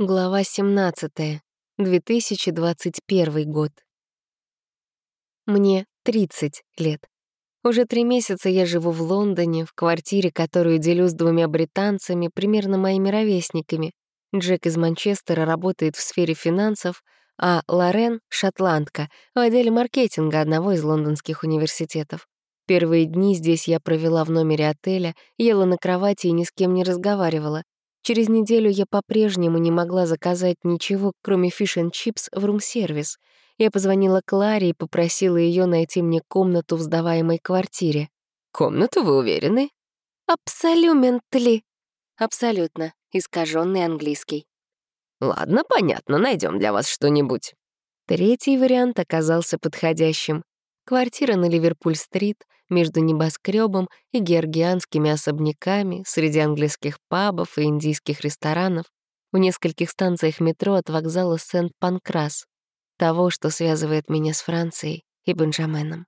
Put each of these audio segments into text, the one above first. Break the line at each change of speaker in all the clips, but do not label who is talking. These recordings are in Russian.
Глава 17. 2021 год. Мне 30 лет. Уже три месяца я живу в Лондоне, в квартире, которую делю с двумя британцами, примерно моими ровесниками. Джек из Манчестера работает в сфере финансов, а Лорен — шотландка, в отделе маркетинга одного из лондонских университетов. Первые дни здесь я провела в номере отеля, ела на кровати и ни с кем не разговаривала. Через неделю я по-прежнему не могла заказать ничего, кроме fish'n'chips в рум-сервис. Я позвонила Кларе и попросила ее найти мне комнату в сдаваемой квартире.
«Комнату, вы уверены?»
«Absolutely». «Абсолютно», искаженный английский.
«Ладно, понятно, найдем для вас что-нибудь».
Третий вариант оказался подходящим. Квартира на Ливерпуль-стрит, между небоскребом и георгианскими особняками, среди английских пабов и индийских ресторанов, в нескольких станциях метро от вокзала Сент-Панкрас, того, что связывает меня с Францией и Бенджаменом.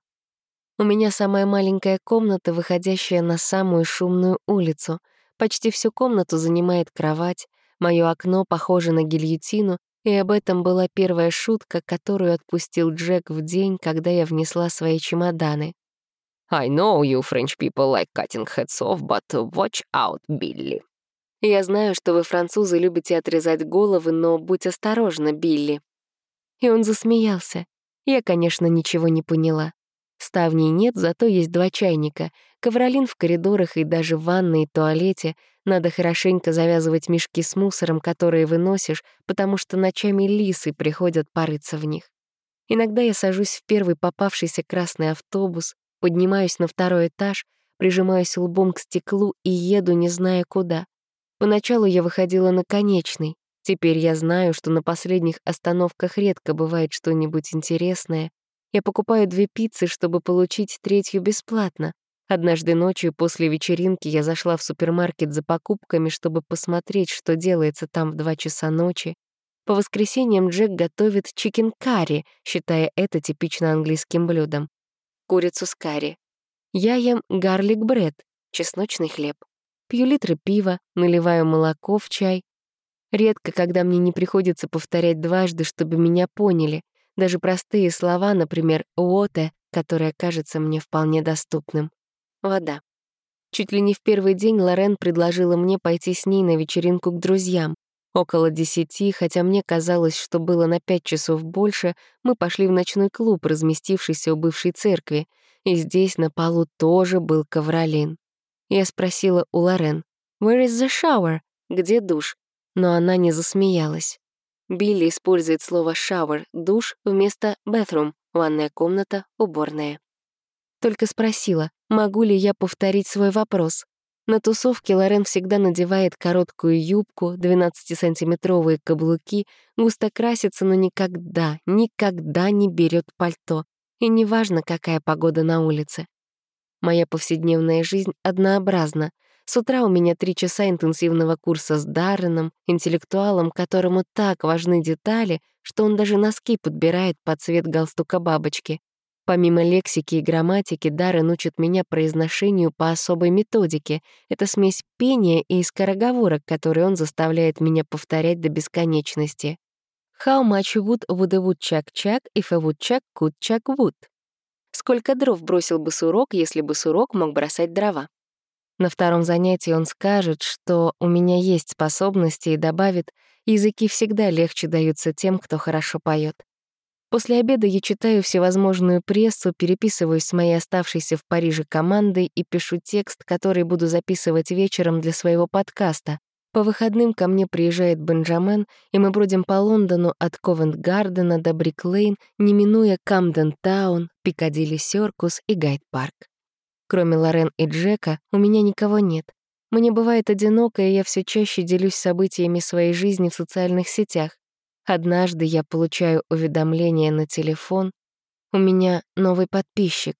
У меня самая маленькая комната, выходящая на самую шумную улицу. Почти всю комнату занимает кровать, мое окно похоже на гильотину, и об этом была первая шутка, которую отпустил Джек в день, когда я внесла свои чемоданы.
«I know you French people like cutting heads off, but watch out, Билли».
«Я знаю, что вы, французы, любите отрезать головы, но будь осторожна, Билли». И он засмеялся. Я, конечно, ничего не поняла. Ставней нет, зато есть два чайника. Ковролин в коридорах и даже в ванной и туалете — надо хорошенько завязывать мешки с мусором, которые выносишь, потому что ночами лисы приходят порыться в них. Иногда я сажусь в первый попавшийся красный автобус, поднимаюсь на второй этаж, прижимаюсь лбом к стеклу и еду, не зная куда. Поначалу я выходила на конечный. Теперь я знаю, что на последних остановках редко бывает что-нибудь интересное. Я покупаю две пиццы, чтобы получить третью бесплатно. Однажды ночью после вечеринки я зашла в супермаркет за покупками, чтобы посмотреть, что делается там в два часа ночи. По воскресеньям Джек готовит чикен-карри, считая это типично английским блюдом. Курицу с карри. Я ем гарлик-бред, чесночный хлеб. Пью литры пива, наливаю молоко в чай. Редко, когда мне не приходится повторять дважды, чтобы меня поняли. Даже простые слова, например, «уоте», которое кажется мне вполне доступным вода. Чуть ли не в первый день Лорен предложила мне пойти с ней на вечеринку к друзьям. Около десяти, хотя мне казалось, что было на пять часов больше, мы пошли в ночной клуб, разместившийся у бывшей церкви, и здесь на полу тоже был ковролин. Я спросила у Лорен, «Where is the shower?» «Где душ?» Но она не засмеялась. Билли использует слово «shower» — душ вместо «bathroom» — ванная комната, уборная. Только спросила, могу ли я повторить свой вопрос. На тусовке Лорен всегда надевает короткую юбку, 12-сантиметровые каблуки, густо красится, но никогда, никогда не берет пальто. И неважно, какая погода на улице. Моя повседневная жизнь однообразна. С утра у меня три часа интенсивного курса с Дарреном, интеллектуалом, которому так важны детали, что он даже носки подбирает под цвет галстука бабочки. Помимо лексики и грамматики, Даррен учит меня произношению по особой методике. Это смесь пения и скороговорок, которые он заставляет меня повторять до бесконечности. How much wood would a woodchuck chuck if a woodchuck could chuck wood? Сколько дров бросил бы сурок, если бы сурок мог бросать дрова? На втором занятии он скажет, что у меня есть способности и добавит, языки всегда легче даются тем, кто хорошо поет. После обеда я читаю всевозможную прессу, переписываюсь с моей оставшейся в Париже командой и пишу текст, который буду записывать вечером для своего подкаста. По выходным ко мне приезжает Бенджамен, и мы бродим по Лондону от Ковент-Гардена до Брик-Лейн, не минуя Камден-Таун, Пикадилли-Сёркус и Гайд-Парк. Кроме Лорен и Джека, у меня никого нет. Мне бывает одиноко, и я все чаще делюсь событиями своей жизни в социальных сетях. Однажды я получаю уведомление на телефон. У меня новый подписчик.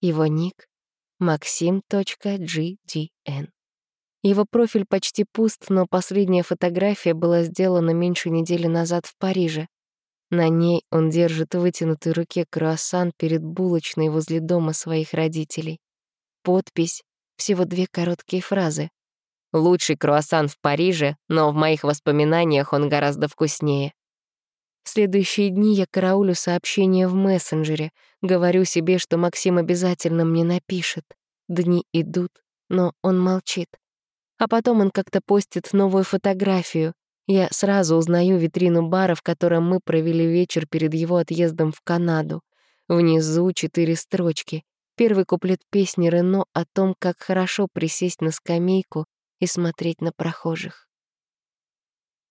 Его ник — maxim.gdn. Его профиль почти пуст, но последняя фотография была сделана меньше недели назад в Париже. На ней он держит в вытянутой руке круассан перед булочной возле дома своих родителей. Подпись — всего две короткие фразы. Лучший круассан в Париже, но в моих воспоминаниях он гораздо вкуснее. В следующие дни я караулю сообщения в мессенджере, говорю себе, что Максим обязательно мне напишет. Дни идут, но он молчит. А потом он как-то постит новую фотографию. Я сразу узнаю витрину бара, в котором мы провели вечер перед его отъездом в Канаду. Внизу четыре строчки. Первый куплет песни Рено о том, как хорошо присесть на скамейку и смотреть на прохожих.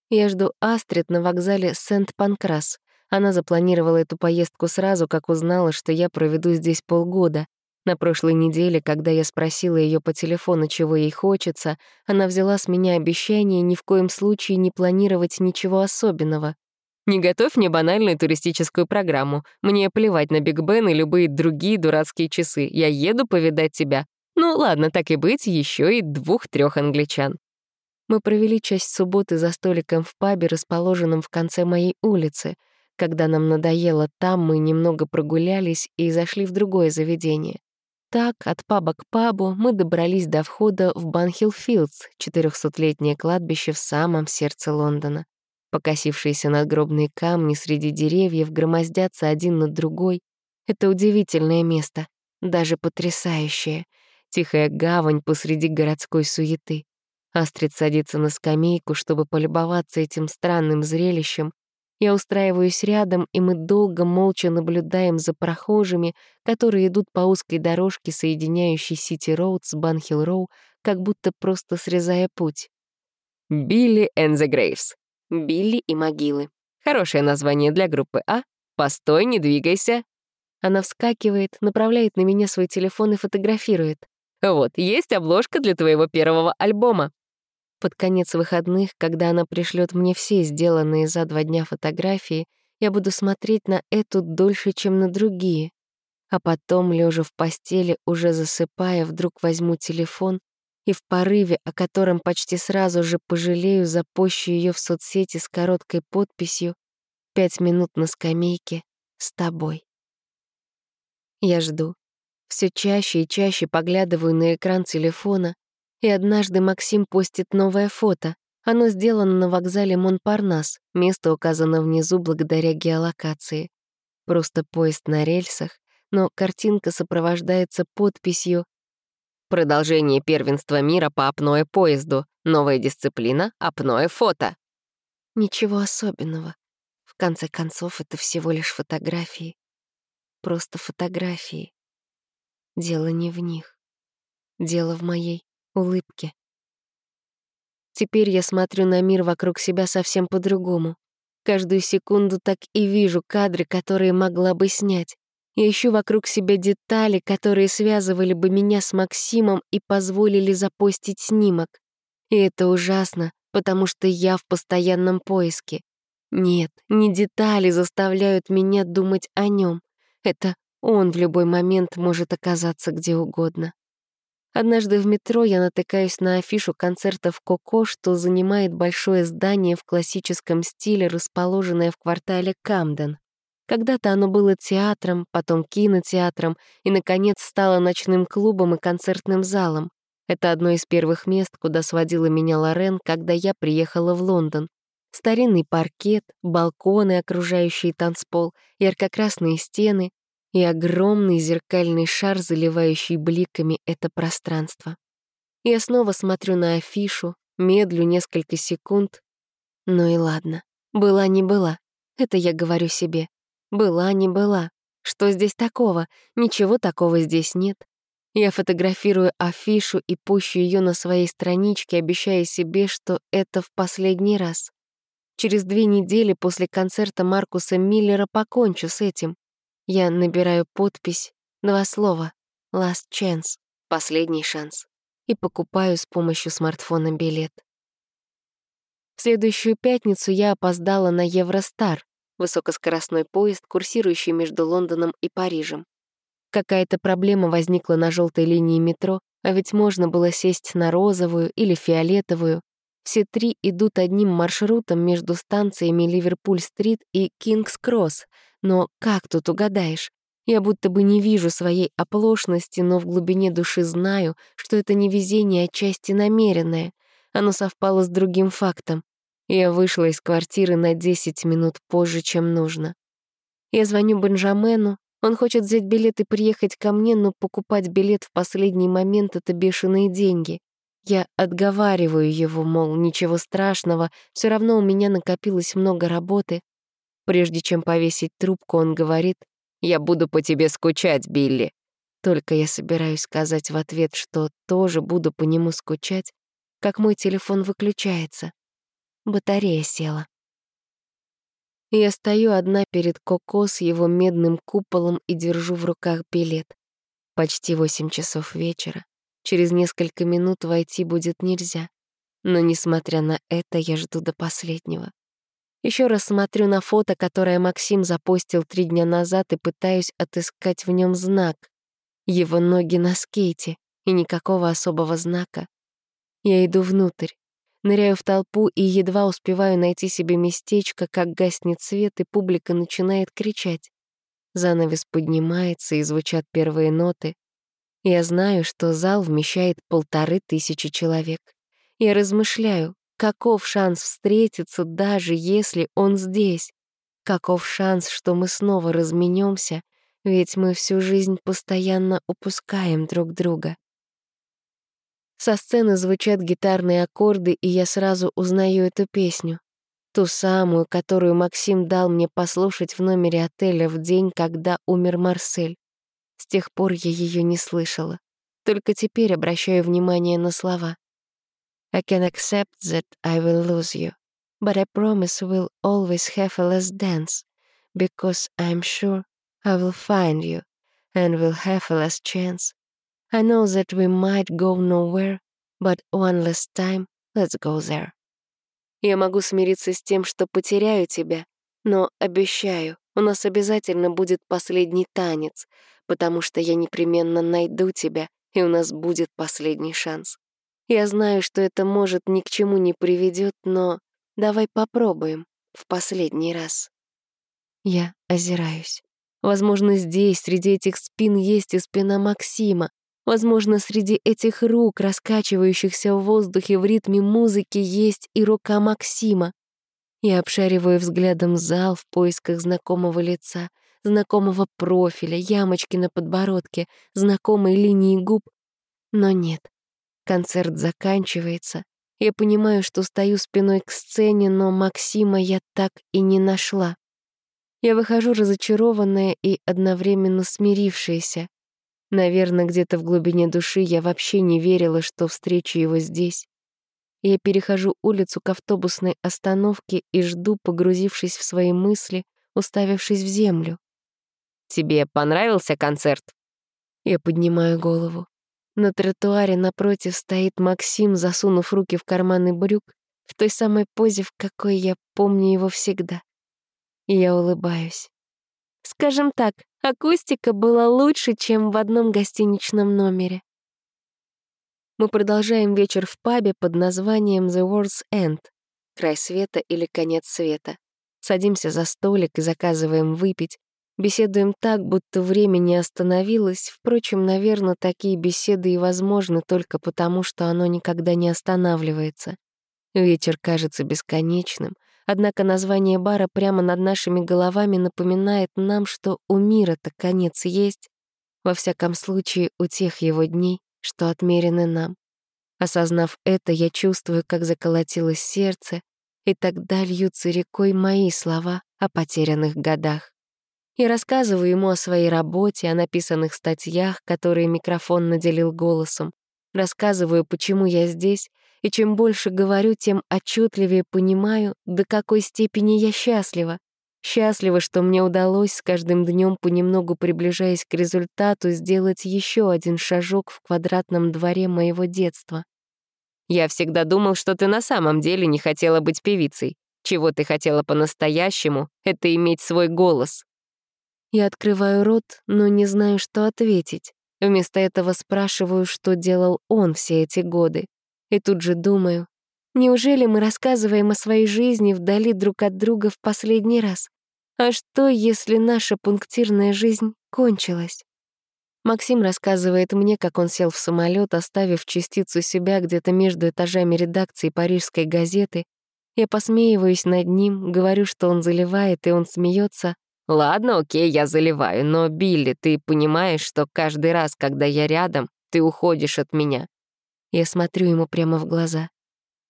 Я жду Астрид на вокзале Сент-Панкрас. Она запланировала эту поездку сразу, как узнала, что я проведу здесь полгода. На прошлой неделе, когда я спросила ее по телефону, чего ей хочется, она взяла с меня обещание ни в коем случае не планировать ничего особенного. «Не готовь мне банальную туристическую программу. Мне плевать на Биг Бен и любые другие дурацкие часы. Я еду повидать тебя. Ну ладно, так и быть, еще и двух трех англичан». Мы провели часть субботы за столиком в пабе, расположенном в конце моей улицы. Когда нам надоело там, мы немного прогулялись и зашли в другое заведение. Так, от паба к пабу мы добрались до входа в Банхилл-Филдс, 400-летнее кладбище в самом сердце Лондона. Покосившиеся надгробные камни среди деревьев громоздятся один над другой. Это удивительное место, даже потрясающее. Тихая гавань посреди городской суеты. Астрид садится на скамейку, чтобы полюбоваться этим странным зрелищем, я устраиваюсь рядом, и мы долго молча наблюдаем за прохожими, которые идут по узкой дорожке, соединяющей Сити-Роуд с Банхилл-Роу, как будто просто срезая путь. «Billy and the Graves». «Билли и могилы». Хорошее название для группы, а. «Постой, не двигайся». Она вскакивает, направляет на меня свой телефон и фотографирует. «Вот, есть обложка для твоего первого альбома. Под конец выходных, когда она пришлет мне все сделанные за два дня фотографии, я буду смотреть на эту дольше, чем на другие. А потом, лежа в постели, уже засыпая, вдруг возьму телефон и в порыве, о котором почти сразу же пожалею, запущу ее в соцсети с короткой подписью «Пять минут на скамейке с тобой». Я жду. Все чаще и чаще поглядываю на экран телефона, и однажды Максим постит новое фото. Оно сделано на вокзале Монпарнас, место указано внизу благодаря геолокации. Просто поезд на рельсах, но картинка сопровождается подписью «Продолжение первенства мира по апное поезду. Новая дисциплина — апное фото». Ничего особенного. В конце концов, это всего лишь фотографии. Просто фотографии. Дело не в них. Дело в моей улыбки. Теперь я смотрю на мир вокруг себя совсем по-другому. Каждую секунду так и вижу кадры, которые могла бы снять. Я ищу вокруг себя детали, которые связывали бы меня с Максимом и позволили запостить снимок. И это ужасно, потому что я в постоянном поиске. Нет, не детали заставляют меня думать о нем. Это он в любой момент может оказаться где угодно. Однажды в метро я натыкаюсь на афишу концерта в Коко, что занимает большое здание в классическом стиле, расположенное в квартале Камден. Когда-то оно было театром, потом кинотеатром и, наконец, стало ночным клубом и концертным залом. Это одно из первых мест, куда сводила меня Лорен, когда я приехала в Лондон. Старинный паркет, балконы, окружающие танцпол, ярко-красные стены, и огромный зеркальный шар, заливающий бликами это пространство. Я снова смотрю на афишу, медлю несколько секунд. Ну и ладно, была не была, это я говорю себе. Была не была. Что здесь такого? Ничего такого здесь нет. Я фотографирую афишу и пущу ее на своей страничке, обещая себе, что это в последний раз. Через две недели после концерта Маркуса Миллера покончу с этим. Я набираю подпись, два слова «Last chance» — «Последний шанс» и покупаю с помощью смартфона билет. В следующую пятницу я опоздала на Евростар, высокоскоростной поезд, курсирующий между Лондоном и Парижем. Какая-то проблема возникла на желтой линии метро, а ведь можно было сесть на розовую или фиолетовую. Все три идут одним маршрутом между станциями Ливерпуль-стрит и Кингс-Кросс, но как тут угадаешь? Я будто бы не вижу своей оплошности, но в глубине души знаю, что это не везение, а части намеренное. Оно совпало с другим фактом. Я вышла из квартиры на 10 минут позже, чем нужно. Я звоню Бенджамену, он хочет взять билет и приехать ко мне, но покупать билет в последний момент — это бешеные деньги. Я отговариваю его, мол, ничего страшного, все равно у меня накопилось много работы. Прежде чем повесить трубку, он говорит, «Я буду по тебе скучать, Билли». Только я собираюсь сказать в ответ, что тоже буду по нему скучать, как мой телефон выключается. Батарея села. Я стою одна перед Коко с его медным куполом и держу в руках билет. Почти восемь часов вечера. Через несколько минут войти будет нельзя. Но, несмотря на это, я жду до последнего. Еще раз смотрю на фото, которое Максим запостил три дня назад и пытаюсь отыскать в нем знак. Его ноги на скейте, и никакого особого знака. Я иду внутрь, ныряю в толпу и едва успеваю найти себе местечко, как гаснет свет, и публика начинает кричать. Занавес поднимается, и звучат первые ноты. Я знаю, что зал вмещает полторы тысячи человек. Я размышляю, каков шанс встретиться, даже если он здесь? Каков шанс, что мы снова разменемся, ведь мы всю жизнь постоянно упускаем друг друга. Со сцены звучат гитарные аккорды, и я сразу узнаю эту песню. Ту самую, которую Максим дал мне послушать в номере отеля в день, когда умер Марсель. С тех пор я ее не слышала. Только теперь обращаю внимание на слова. I can accept that I will lose you, but I promise we'll always have a last dance, because I'm sure I will find you and will have a last chance. I know that we might go nowhere, but one last time, let's go there. Я могу смириться с тем, что потеряю тебя, но обещаю, у нас обязательно будет последний танец, потому что я непременно найду тебя, и у нас будет последний шанс. Я знаю, что это может ни к чему не приведет, но давай попробуем в последний раз. Я озираюсь. Возможно, здесь, среди этих спин, есть и спина Максима, Возможно, среди этих рук, раскачивающихся в воздухе в ритме музыки, есть и рука Максима. Я обшариваю взглядом зал в поисках знакомого лица, знакомого профиля, ямочки на подбородке, знакомой линии губ. Но нет. Концерт заканчивается. Я понимаю, что стою спиной к сцене, но Максима я так и не нашла. Я выхожу разочарованная и одновременно смирившаяся. Наверное, где-то в глубине души я вообще не верила, что встречу его здесь. Я перехожу улицу к автобусной остановке и жду, погрузившись в свои мысли, уставившись в землю.
«Тебе понравился концерт?»
Я поднимаю голову. На тротуаре напротив стоит Максим, засунув руки в карманы брюк, в той самой позе, в какой я помню его всегда. И я улыбаюсь. Скажем так, акустика была лучше, чем в одном гостиничном номере. Мы продолжаем вечер в пабе под названием The World's End — край света или конец света. Садимся за столик и заказываем выпить. Беседуем так, будто время не остановилось. Впрочем, наверное, такие беседы и возможны только потому, что оно никогда не останавливается. Вечер кажется бесконечным, Однако название бара прямо над нашими головами напоминает нам, что у мира-то конец есть, во всяком случае у тех его дней, что отмерены нам. Осознав это, я чувствую, как заколотилось сердце, и тогда льются рекой мои слова о потерянных годах. Я рассказываю ему о своей работе, о написанных статьях, которые микрофон наделил голосом, рассказываю, почему я здесь, и чем больше говорю, тем отчетливее понимаю, до какой степени я счастлива. Счастлива, что мне удалось с каждым днем понемногу приближаясь к результату, сделать еще один шажок в квадратном дворе моего детства.
Я всегда думал, что ты на самом деле не хотела быть певицей. Чего ты хотела по-настоящему — это иметь свой голос.
Я открываю рот, но не знаю, что ответить. Вместо этого спрашиваю, что делал он все эти годы. И тут же думаю, неужели мы рассказываем о своей жизни вдали друг от друга в последний раз? А что, если наша пунктирная жизнь кончилась? Максим рассказывает мне, как он сел в самолет, оставив частицу себя где-то между этажами редакции парижской газеты. Я посмеиваюсь над ним, говорю, что он заливает, и он смеется.
«Ладно, окей, я заливаю, но, Билли, ты понимаешь, что каждый раз, когда я рядом, ты уходишь от меня?»
Я смотрю ему прямо в глаза.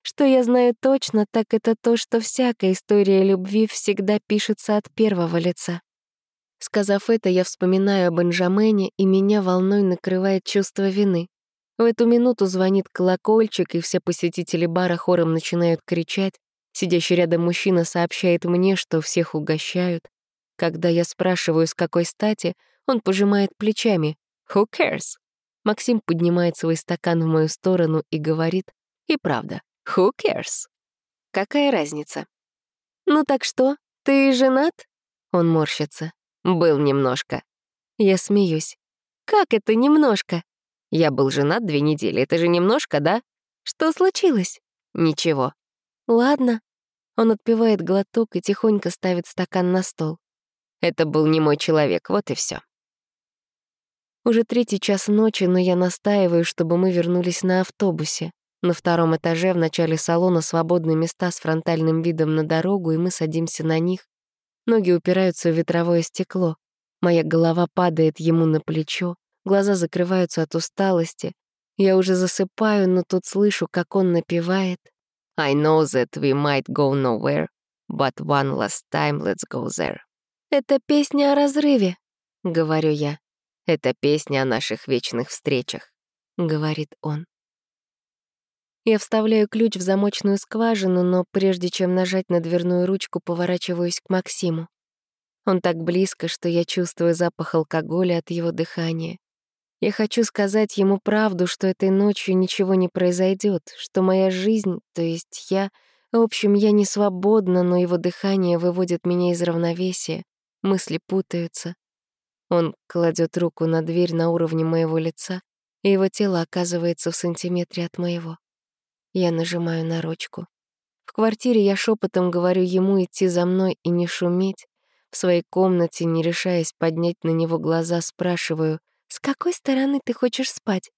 Что я знаю точно, так это то, что всякая история любви всегда пишется от первого лица. Сказав это, я вспоминаю о Бенджамене, и меня волной накрывает чувство вины. В эту минуту звонит колокольчик, и все посетители бара хором начинают кричать. Сидящий рядом мужчина сообщает мне, что всех угощают. Когда я спрашиваю, с какой стати, он пожимает плечами. «Who cares?» Максим поднимает свой стакан в мою сторону и говорит, и правда, «Who cares?» Какая разница? «Ну так что, ты женат?» Он морщится.
Был немножко.
Я смеюсь. Как это немножко?
Я был женат две недели. Это же немножко, да?
Что случилось?
Ничего.
Ладно. Он отпивает глоток и тихонько ставит стакан на стол.
Это был не мой человек, вот и все.
Уже третий час ночи, но я настаиваю, чтобы мы вернулись на автобусе. На втором этаже в начале салона свободные места с фронтальным видом на дорогу, и мы садимся на них. Ноги упираются в ветровое стекло. Моя голова падает ему на плечо, глаза закрываются от усталости. Я уже засыпаю, но тут слышу, как он напевает.
I know that we might go nowhere, but one last time let's go there.
Это песня о разрыве, говорю я.
Это песня о наших вечных встречах,
говорит он. Я вставляю ключ в замочную скважину, но прежде чем нажать на дверную ручку, поворачиваюсь к Максиму. Он так близко, что я чувствую запах алкоголя от его дыхания. Я хочу сказать ему правду, что этой ночью ничего не произойдет, что моя жизнь, то есть я... В общем, я не свободна, но его дыхание выводит меня из равновесия, мысли путаются. Он кладет руку на дверь на уровне моего лица, и его тело оказывается в сантиметре от моего. Я нажимаю на ручку. В квартире я шепотом говорю ему идти за мной и не шуметь. В своей комнате, не решаясь поднять на него глаза, спрашиваю, «С какой стороны ты хочешь спать?»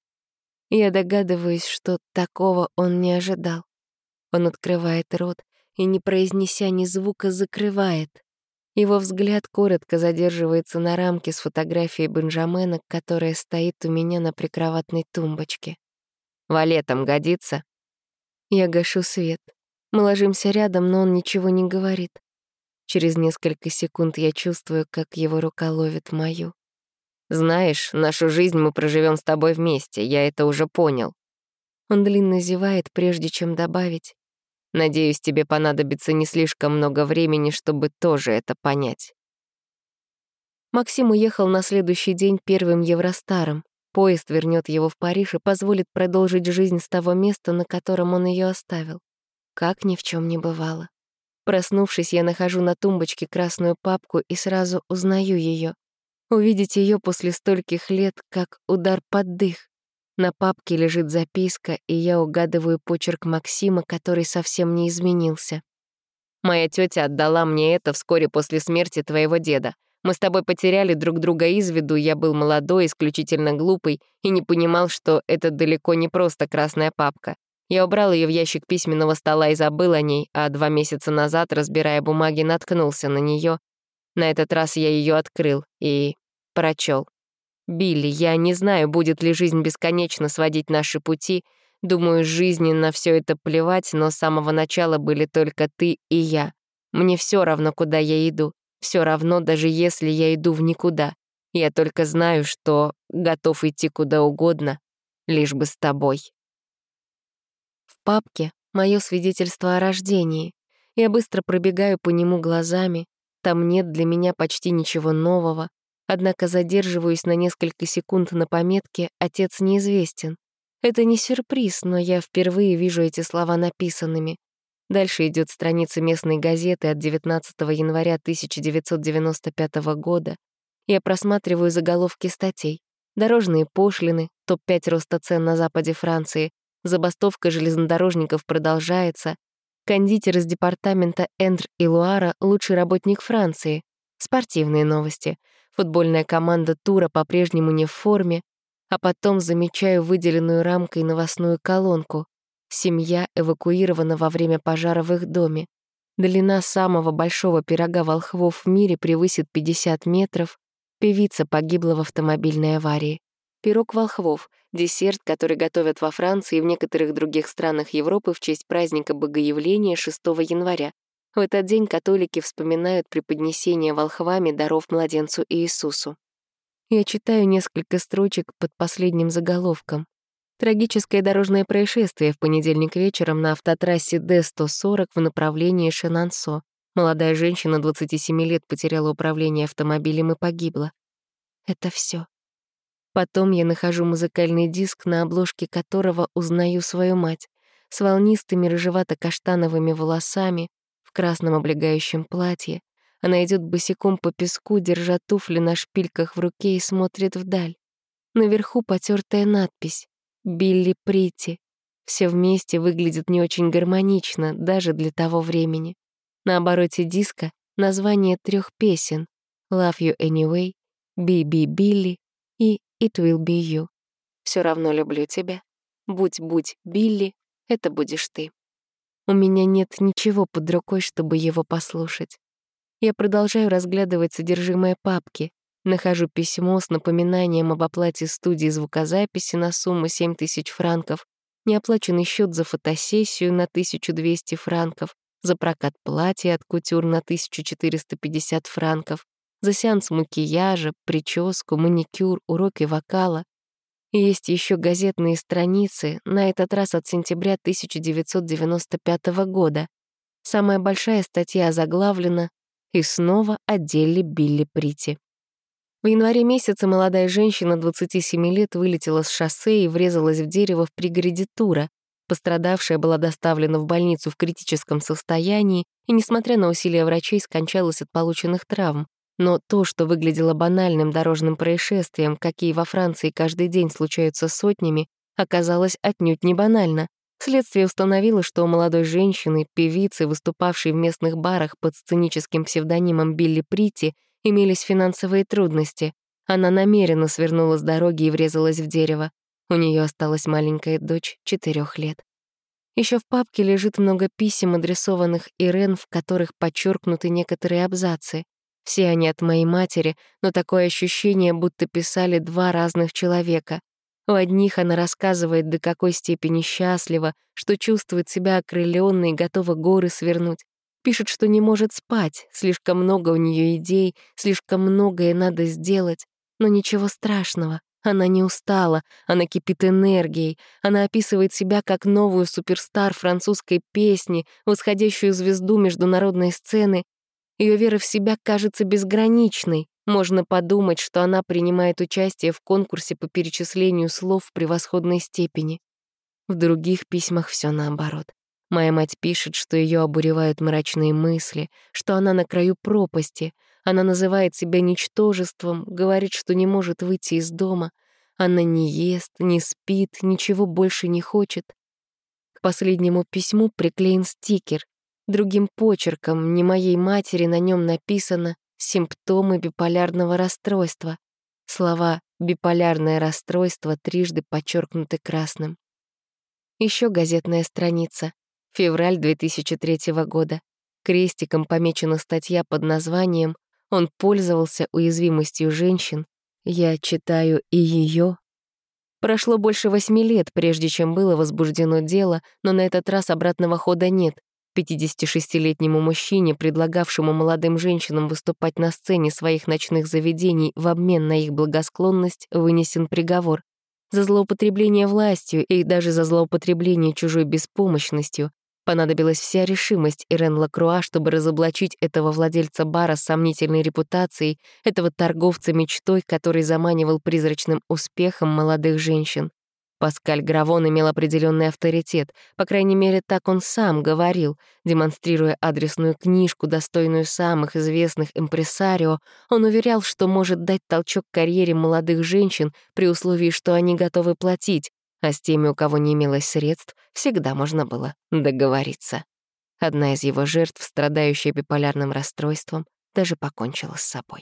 Я догадываюсь, что такого он не ожидал. Он открывает рот и, не произнеся ни звука, закрывает. Его взгляд коротко задерживается на рамке с фотографией Бенджамена, которая стоит у меня на прикроватной тумбочке.
«Валетом годится?»
Я гашу свет. Мы ложимся рядом, но он ничего не говорит. Через несколько секунд я чувствую, как его рука ловит мою.
«Знаешь, нашу жизнь мы проживем с тобой вместе, я это уже понял».
Он длинно зевает, прежде чем добавить.
«Надеюсь, тебе понадобится не слишком много времени, чтобы тоже это понять».
Максим уехал на следующий день первым Евростаром. Поезд вернет его в Париж и позволит продолжить жизнь с того места, на котором он ее оставил. Как ни в чем не бывало. Проснувшись, я нахожу на тумбочке красную папку и сразу узнаю ее. Увидеть ее после стольких лет, как удар под дых. На папке лежит записка, и я угадываю почерк Максима, который совсем не изменился.
«Моя тетя отдала мне это вскоре после смерти твоего деда. Мы с тобой потеряли друг друга из виду, я был молодой, исключительно глупый и не понимал, что это далеко не просто красная папка. Я убрал ее в ящик письменного стола и забыл о ней, а два месяца назад, разбирая бумаги, наткнулся на нее. На этот раз я ее открыл и прочел. «Билли, я не знаю, будет ли жизнь бесконечно сводить наши пути. Думаю, жизни на все это плевать, но с самого начала были только ты и я. Мне все равно, куда я иду. Все равно, даже если я иду в никуда. Я только знаю, что готов идти куда угодно, лишь бы с тобой.
В папке мое свидетельство о рождении. Я быстро пробегаю по нему глазами. Там нет для меня почти ничего нового. Однако задерживаюсь на несколько секунд на пометке «Отец неизвестен». Это не сюрприз, но я впервые вижу эти слова написанными. Дальше идет страница местной газеты от 19 января 1995 года. Я просматриваю заголовки статей. Дорожные пошлины, топ-5 роста цен на западе Франции, забастовка железнодорожников продолжается, кондитер из департамента Эндр и Луара — лучший работник Франции, спортивные новости. Футбольная команда тура по-прежнему не в форме, а потом замечаю выделенную рамкой новостную колонку. Семья эвакуирована во время пожара в их доме. Длина самого большого пирога волхвов в мире превысит 50 метров. Певица погибла в автомобильной аварии. Пирог волхвов — десерт, который готовят во Франции и в некоторых других странах Европы в честь праздника Богоявления 6 января. В этот день католики вспоминают преподнесение волхвами даров младенцу Иисусу. Я читаю несколько строчек под последним заголовком. Трагическое дорожное происшествие в понедельник вечером на автотрассе Д-140 в направлении Шенансо. Молодая женщина 27 лет потеряла управление автомобилем и погибла. Это все. Потом я нахожу музыкальный диск, на обложке которого узнаю свою мать, с волнистыми рыжевато-каштановыми волосами, красном облегающем платье, она идет босиком по песку, держа туфли на шпильках в руке и смотрит вдаль. Наверху потертая надпись «Билли Прити». Все вместе выглядит не очень гармонично, даже для того времени. На обороте диска название трех песен «Love You Anyway», «Be Be Billy» и «It Will Be You». Все равно люблю тебя. Будь-будь Билли, это будешь ты. У меня нет ничего под рукой, чтобы его послушать. Я продолжаю разглядывать содержимое папки. Нахожу письмо с напоминанием об оплате студии звукозаписи на сумму 7 тысяч франков, неоплаченный счет за фотосессию на 1200 франков, за прокат платья от кутюр на 1450 франков, за сеанс макияжа, прическу, маникюр, уроки вокала. Есть еще газетные страницы, на этот раз от сентября 1995 года. Самая большая статья озаглавлена и снова одели Билли Прити. В январе месяце молодая женщина 27 лет вылетела с шоссе и врезалась в дерево в пригороде Тура. Пострадавшая была доставлена в больницу в критическом состоянии и, несмотря на усилия врачей, скончалась от полученных травм. Но то, что выглядело банальным дорожным происшествием, какие во Франции каждый день случаются сотнями, оказалось отнюдь не банально. Следствие установило, что у молодой женщины, певицы, выступавшей в местных барах под сценическим псевдонимом Билли Прити, имелись финансовые трудности. Она намеренно свернула с дороги и врезалась в дерево. У нее осталась маленькая дочь четырех лет. Еще в папке лежит много писем, адресованных Ирен, в которых подчеркнуты некоторые абзацы. Все они от моей матери, но такое ощущение, будто писали два разных человека. У одних она рассказывает, до какой степени счастлива, что чувствует себя окрылённой и готова горы свернуть. Пишет, что не может спать, слишком много у нее идей, слишком многое надо сделать. Но ничего страшного, она не устала, она кипит энергией, она описывает себя как новую суперстар французской песни, восходящую звезду международной сцены. Ее вера в себя кажется безграничной, можно подумать, что она принимает участие в конкурсе по перечислению слов в превосходной степени. В других письмах все наоборот. Моя мать пишет, что ее обуревают мрачные мысли, что она на краю пропасти. Она называет себя ничтожеством, говорит, что не может выйти из дома. Она не ест, не спит, ничего больше не хочет. К последнему письму приклеен стикер. Другим почерком, не моей матери, на нем написано Симптомы биполярного расстройства. Слова «биполярное расстройство» трижды подчеркнуты красным. Еще газетная страница. Февраль 2003 года. Крестиком помечена статья под названием «Он пользовался уязвимостью женщин. Я читаю и ее. Прошло больше восьми лет, прежде чем было возбуждено дело, но на этот раз обратного хода нет. 56-летнему мужчине, предлагавшему молодым женщинам выступать на сцене своих ночных заведений в обмен на их благосклонность, вынесен приговор. За злоупотребление властью и даже за злоупотребление чужой беспомощностью понадобилась вся решимость Ирен Лакруа, чтобы разоблачить этого владельца бара с сомнительной репутацией, этого торговца мечтой, который заманивал призрачным успехом молодых женщин. Паскаль Гравон имел определенный авторитет, по крайней мере, так он сам говорил, демонстрируя адресную книжку, достойную самых известных импресарио, он уверял, что может дать толчок карьере молодых женщин при условии, что они готовы платить, а с теми, у кого не имелось средств, всегда можно было договориться. Одна из его жертв, страдающая биполярным расстройством, даже покончила с собой.